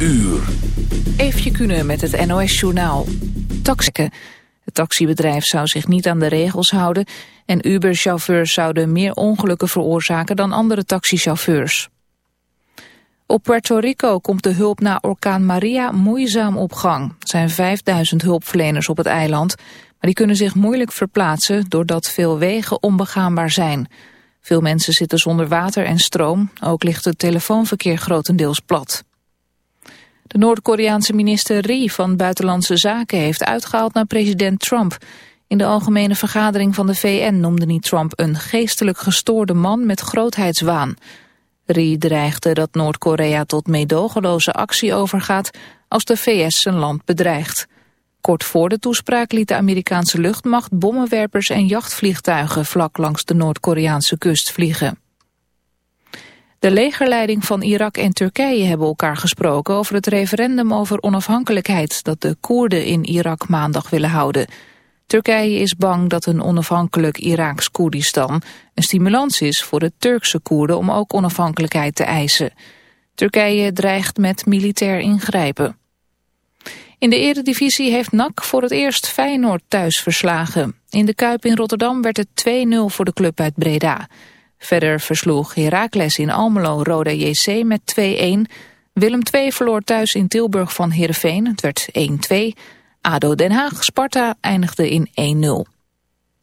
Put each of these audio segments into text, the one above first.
uur. Eefje Kunnen met het NOS-journaal. Taxiken. Het taxibedrijf zou zich niet aan de regels houden... en Uber-chauffeurs zouden meer ongelukken veroorzaken dan andere taxichauffeurs. Op Puerto Rico komt de hulp na orkaan Maria moeizaam op gang. Er zijn 5000 hulpverleners op het eiland, maar die kunnen zich moeilijk verplaatsen... doordat veel wegen onbegaanbaar zijn... Veel mensen zitten zonder water en stroom. Ook ligt het telefoonverkeer grotendeels plat. De Noord-Koreaanse minister Ri van Buitenlandse Zaken heeft uitgehaald naar president Trump. In de algemene vergadering van de VN noemde hij Trump een geestelijk gestoorde man met grootheidswaan. Ri dreigde dat Noord-Korea tot meedogenloze actie overgaat als de VS zijn land bedreigt. Kort voor de toespraak liet de Amerikaanse luchtmacht bommenwerpers en jachtvliegtuigen vlak langs de Noord-Koreaanse kust vliegen. De legerleiding van Irak en Turkije hebben elkaar gesproken over het referendum over onafhankelijkheid dat de Koerden in Irak maandag willen houden. Turkije is bang dat een onafhankelijk Iraaks Koerdistan een stimulans is voor de Turkse Koerden om ook onafhankelijkheid te eisen. Turkije dreigt met militair ingrijpen. In de eredivisie heeft NAC voor het eerst Feyenoord thuis verslagen. In de Kuip in Rotterdam werd het 2-0 voor de club uit Breda. Verder versloeg Heracles in Almelo Roda JC met 2-1. Willem II verloor thuis in Tilburg van Heerenveen. Het werd 1-2. ADO Den Haag Sparta eindigde in 1-0.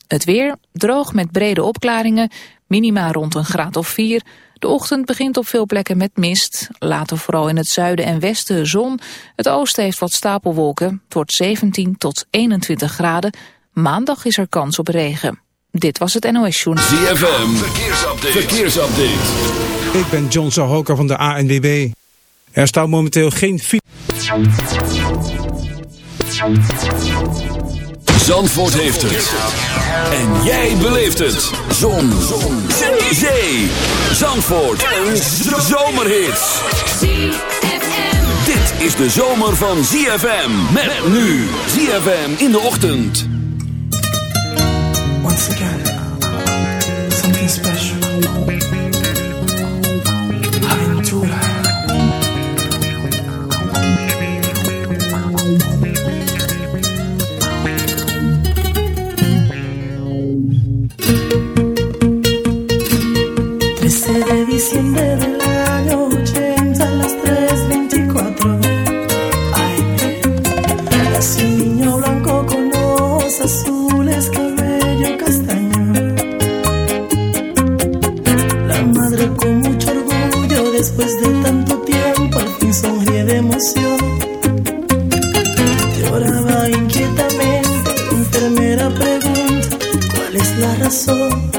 Het weer, droog met brede opklaringen, minima rond een graad of 4... De ochtend begint op veel plekken met mist. Later vooral in het zuiden en westen zon. Het oosten heeft wat stapelwolken. Het wordt 17 tot 21 graden. Maandag is er kans op regen. Dit was het NOS Journal. ZFM, verkeersupdate. verkeersupdate. Ik ben John Zahoka van de ANWB. Er staat momenteel geen fiets. Zandvoort heeft het. En jij beleeft het. Zon. Zon. Zee. Zee. Zandvoort. Een zomerhit. Dit is de zomer van ZFM. Met nu. ZFM in de ochtend. Once again, something special. Aventura. Trece de diciembre del corazón.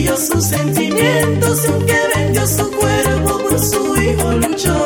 dio sus sentimientos y aunque vendió su cuerpo por su hijo luchó.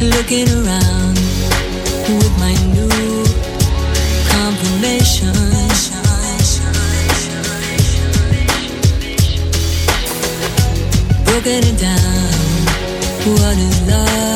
looking around with my new confirmation. Broken it down. What is love?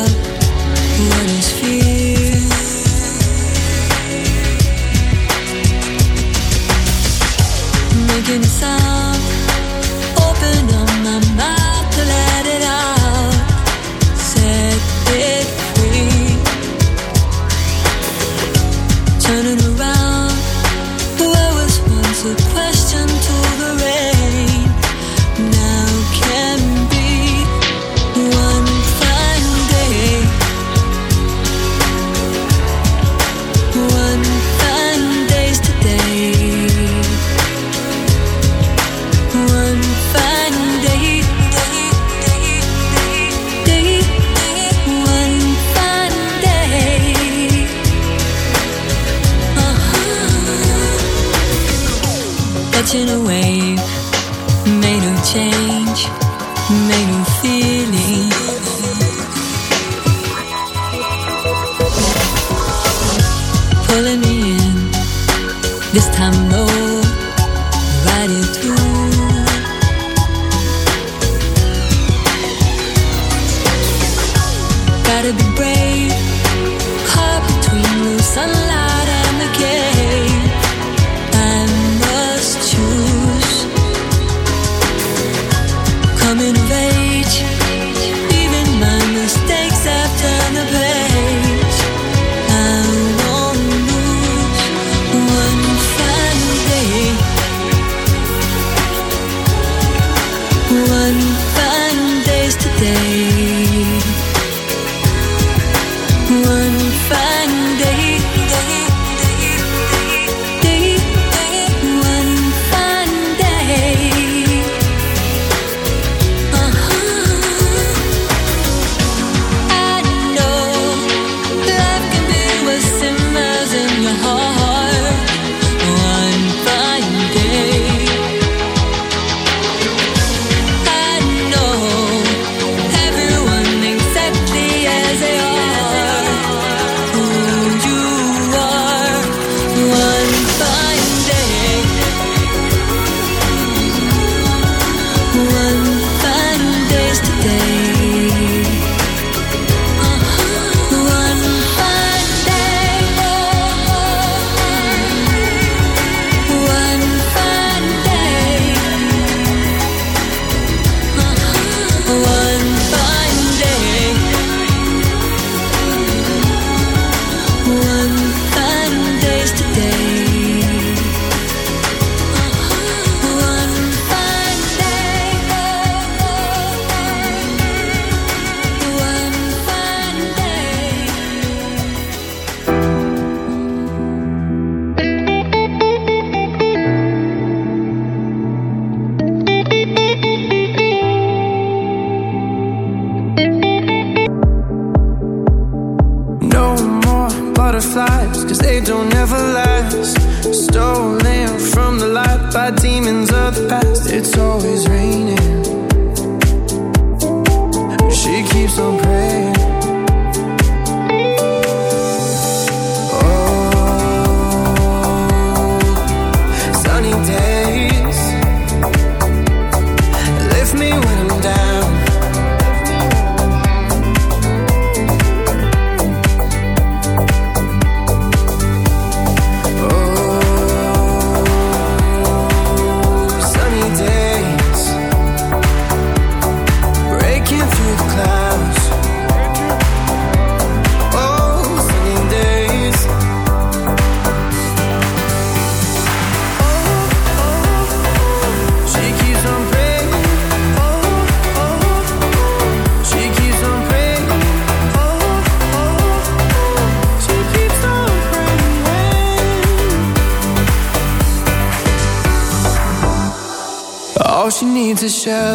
always rain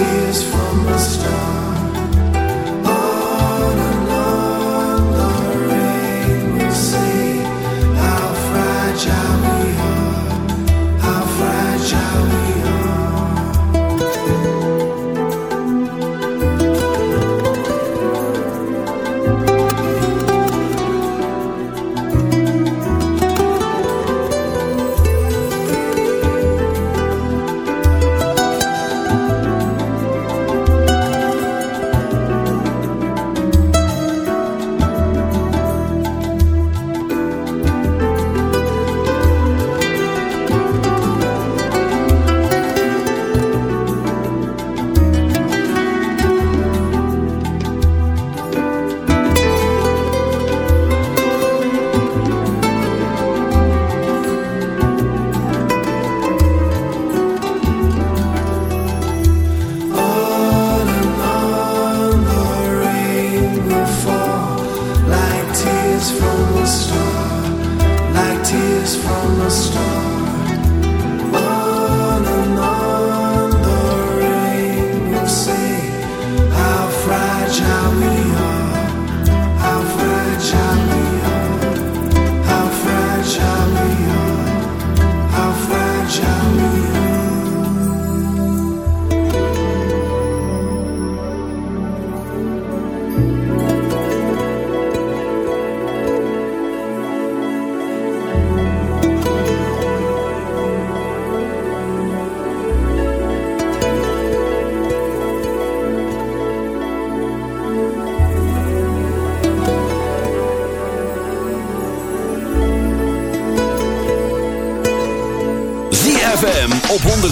tears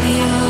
Audio.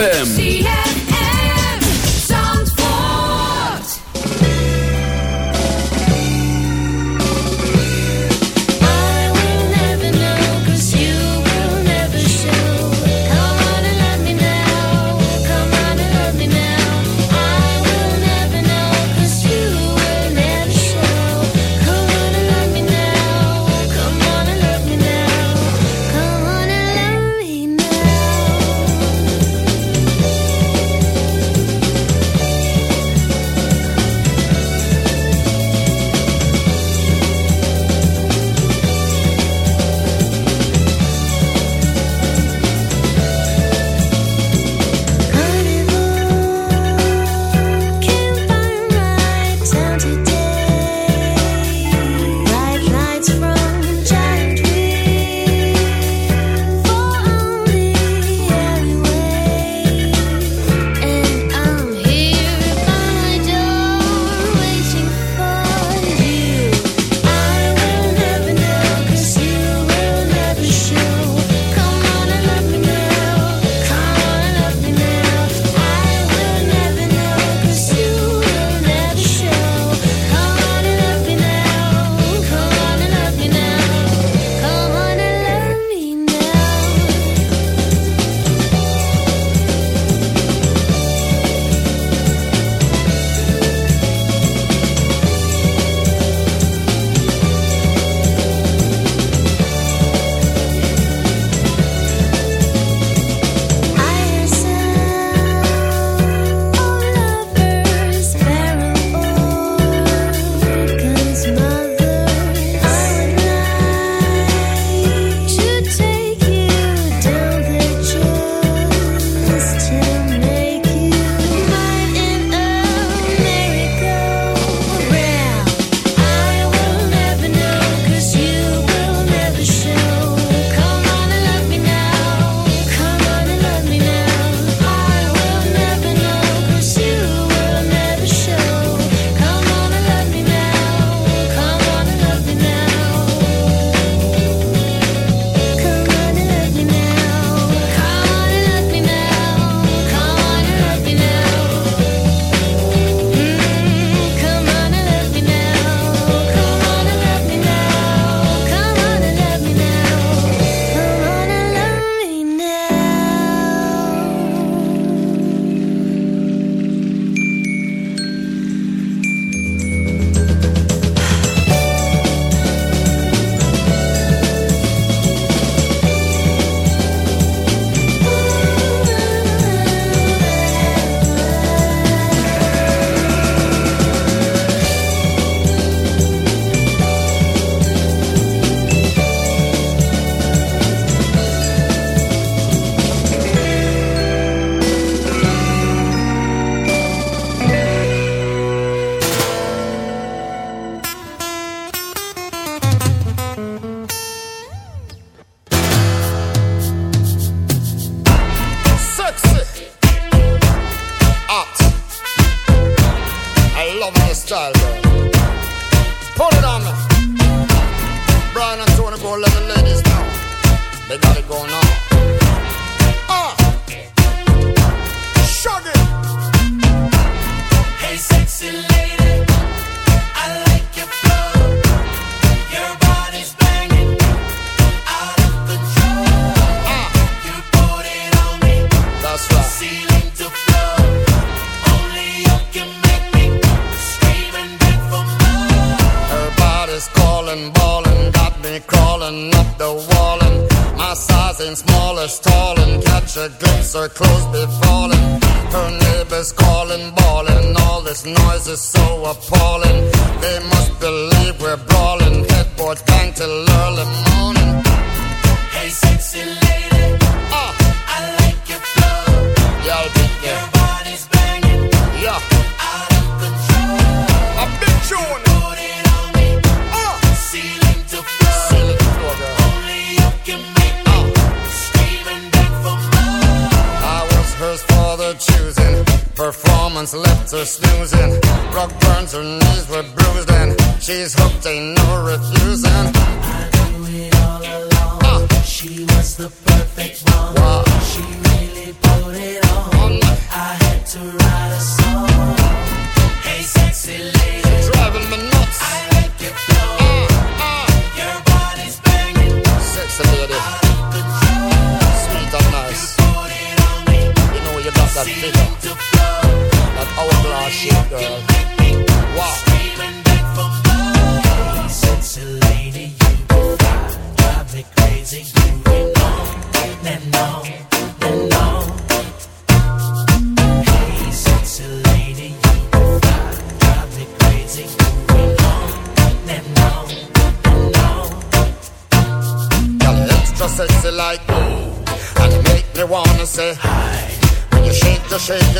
ZFM. thing till early morning. Hey, sexy lady, uh. I like your flow. Y'all think yeah. your body's banging. Yeah. Out of control. I've been chewing. Put it on me. Uh. Ceiling to floor. Ceiling to floor, girl. Only you can make me uh. screaming back for more. I was hers for the choosing. Performance left her snoozing. Rock burns her knees were bruised She's hooked, ain't no refusing. I do it all alone. Uh. Ah. She was the